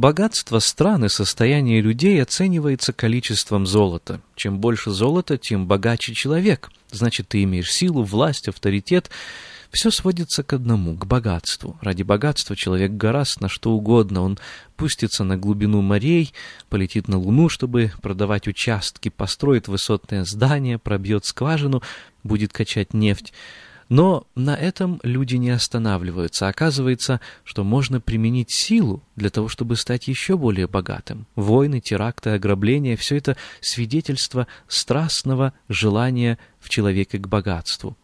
Богатство страны, состояние людей оценивается количеством золота. Чем больше золота, тем богаче человек. Значит, ты имеешь силу, власть, авторитет. Все сводится к одному, к богатству. Ради богатства человек гораст на что угодно. Он пустится на глубину морей, полетит на Луну, чтобы продавать участки, построит высотное здание, пробьет скважину, будет качать нефть. Но на этом люди не останавливаются. Оказывается, что можно применить силу для того, чтобы стать еще более богатым. Войны, теракты, ограбления — все это свидетельство страстного желания в человеке к богатству.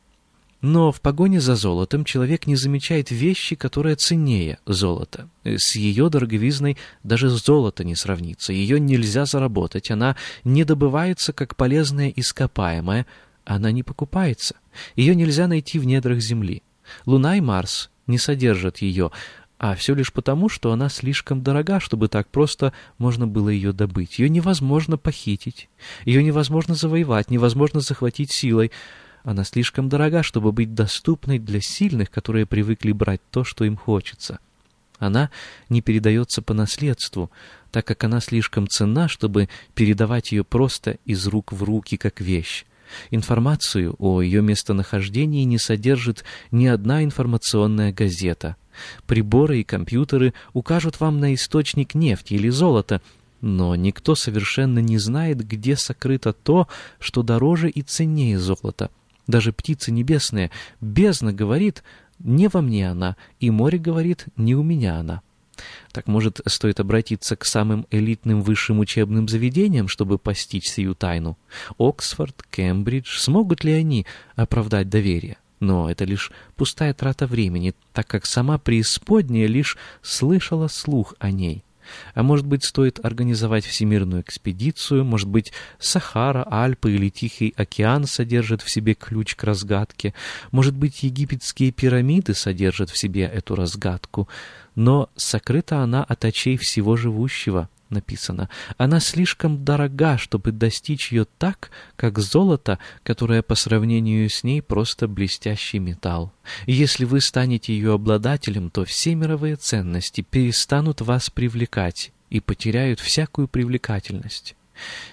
Но в погоне за золотом человек не замечает вещи, которые ценнее золота. С ее дороговизной даже золото не сравнится. Ее нельзя заработать, она не добывается как полезное ископаемое, она не покупается. Ее нельзя найти в недрах Земли. Луна и Марс не содержат ее, а все лишь потому, что она слишком дорога, чтобы так просто можно было ее добыть. Ее невозможно похитить, ее невозможно завоевать, невозможно захватить силой. Она слишком дорога, чтобы быть доступной для сильных, которые привыкли брать то, что им хочется. Она не передается по наследству, так как она слишком ценна, чтобы передавать ее просто из рук в руки, как вещь. Информацию о ее местонахождении не содержит ни одна информационная газета. Приборы и компьютеры укажут вам на источник нефти или золота, но никто совершенно не знает, где сокрыто то, что дороже и ценнее золота. Даже птицы небесные, бездна говорит, не во мне она, и море говорит, не у меня она. Так, может, стоит обратиться к самым элитным высшим учебным заведениям, чтобы постичь сию тайну? Оксфорд, Кембридж, смогут ли они оправдать доверие? Но это лишь пустая трата времени, так как сама преисподняя лишь слышала слух о ней. А может быть, стоит организовать всемирную экспедицию, может быть, Сахара, Альпы или Тихий океан содержат в себе ключ к разгадке, может быть, египетские пирамиды содержат в себе эту разгадку, но сокрыта она от очей всего живущего. написано, она слишком дорога, чтобы достичь ее так, как золото, которое по сравнению с ней просто блестящий металл. Если вы станете ее обладателем, то все мировые ценности перестанут вас привлекать и потеряют всякую привлекательность.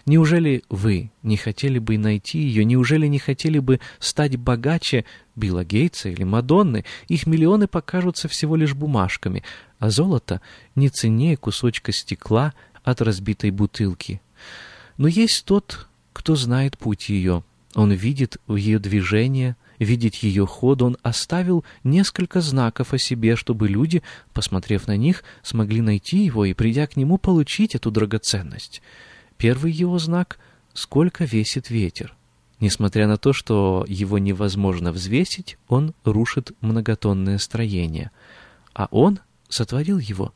Неужели вы не хотели бы найти ее? Неужели не хотели бы стать богаче Билла Гейтса или Мадонны? Их миллионы покажутся всего лишь бумажками, а золото не ценнее кусочка стекла от разбитой бутылки. Но есть тот, кто знает путь ее. Он видит ее движение, видит ее ход, он оставил несколько знаков о себе, чтобы люди, посмотрев на них, смогли найти его и, придя к нему, получить эту драгоценность. Первый его знак — сколько весит ветер. Несмотря на то, что его невозможно взвесить, он рушит многотонное строение. А он сотворил его.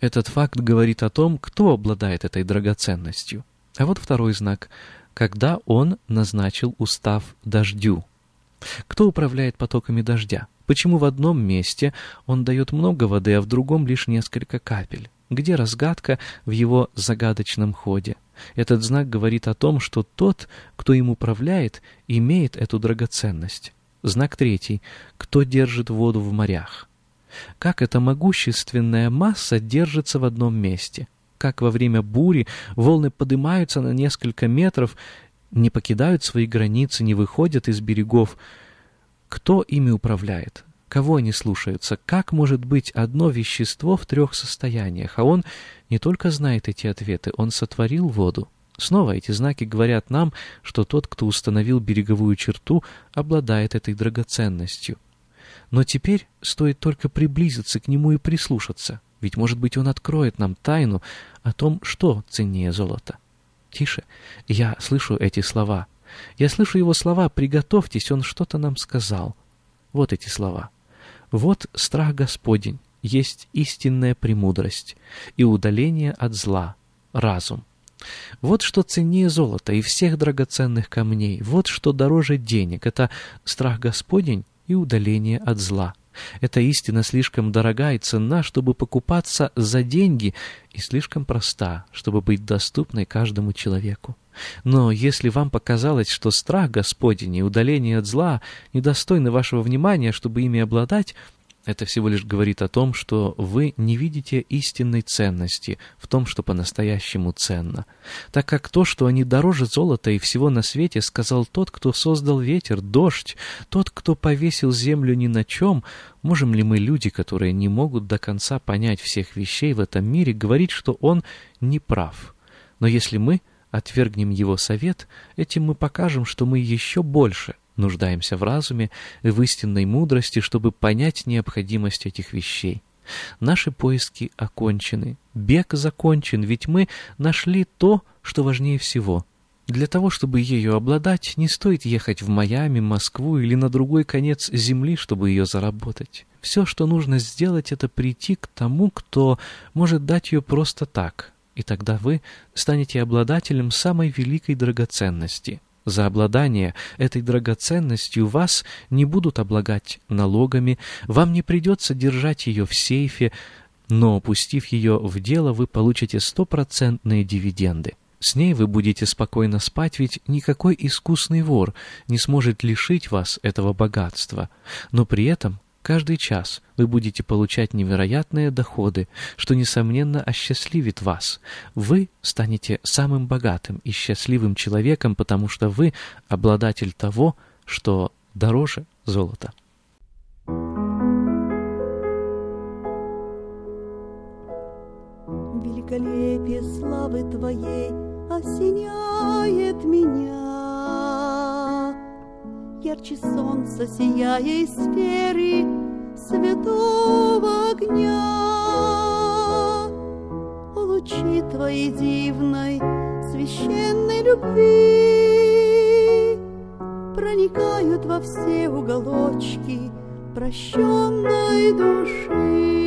Этот факт говорит о том, кто обладает этой драгоценностью. А вот второй знак — когда он назначил устав дождю. Кто управляет потоками дождя? Почему в одном месте он дает много воды, а в другом лишь несколько капель? Где разгадка в его загадочном ходе? Этот знак говорит о том, что тот, кто им управляет, имеет эту драгоценность. Знак третий. Кто держит воду в морях? Как эта могущественная масса держится в одном месте? Как во время бури волны поднимаются на несколько метров, не покидают свои границы, не выходят из берегов? Кто ими управляет? Кого они слушаются? Как может быть одно вещество в трех состояниях? А он не только знает эти ответы, он сотворил воду. Снова эти знаки говорят нам, что тот, кто установил береговую черту, обладает этой драгоценностью. Но теперь стоит только приблизиться к нему и прислушаться, ведь, может быть, он откроет нам тайну о том, что ценнее золота. Тише, я слышу эти слова. Я слышу его слова «приготовьтесь», он что-то нам сказал. Вот эти слова. Вот страх Господень, есть истинная премудрость и удаление от зла, разум. Вот что ценнее золота и всех драгоценных камней, вот что дороже денег, это страх Господень и удаление от зла. Эта истина слишком дорога и ценна, чтобы покупаться за деньги, и слишком проста, чтобы быть доступной каждому человеку. Но если вам показалось, что страх Господень и удаление от зла недостойны вашего внимания, чтобы ими обладать, это всего лишь говорит о том, что вы не видите истинной ценности в том, что по-настоящему ценно. Так как то, что они дороже золота и всего на свете, сказал тот, кто создал ветер, дождь, тот, кто повесил землю ни на чем, можем ли мы, люди, которые не могут до конца понять всех вещей в этом мире, говорить, что он не прав? Но если мы отвергнем его совет, этим мы покажем, что мы еще больше нуждаемся в разуме в истинной мудрости, чтобы понять необходимость этих вещей. Наши поиски окончены, бег закончен, ведь мы нашли то, что важнее всего. Для того, чтобы ею обладать, не стоит ехать в Майами, Москву или на другой конец земли, чтобы ее заработать. Все, что нужно сделать, это прийти к тому, кто может дать ее просто так, и тогда вы станете обладателем самой великой драгоценности. За обладание этой драгоценностью вас не будут облагать налогами, вам не придется держать ее в сейфе, но, пустив ее в дело, вы получите стопроцентные дивиденды. С ней вы будете спокойно спать, ведь никакой искусный вор не сможет лишить вас этого богатства. Но при этом Каждый час вы будете получать невероятные доходы, что, несомненно, осчастливит вас. Вы станете самым богатым и счастливым человеком, потому что вы обладатель того, что дороже золота. Великолепие славы Твоей осеняет меня. Ярче солнца сияет сферы святого огня. Лучи Твоей дивной, священной любви проникают во все уголочки прощенной души.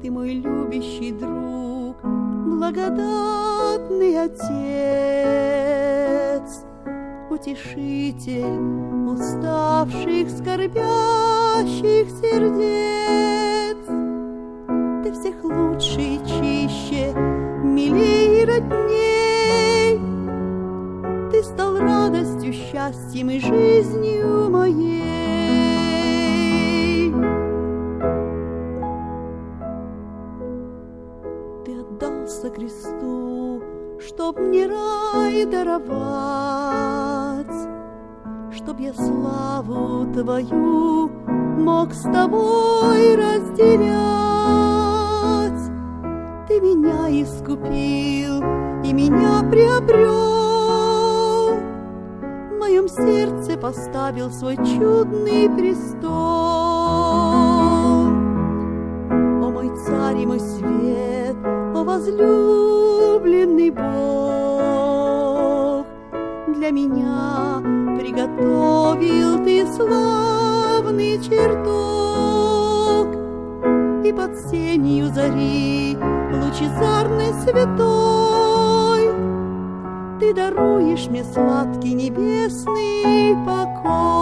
Ты мой любящий друг, благодатный Отец, утешитель уставших, скорбящих сердец. Ты всех лучше чище, милее и родней. Ты стал радостью, счастьем и жизнью моей. Ты отдался кресту, чтоб мне рай даровать, я славу Твою мог с Тобой разделять. Ты меня искупил и меня приобрел, в моем сердце поставил свой чудный престол. О мой царь и мой свет, о возлюбленный Бог, для меня приготовил ты славный чертог, и под сенью зари лучезарной святой ты даруешь мне сладкий небесный покой.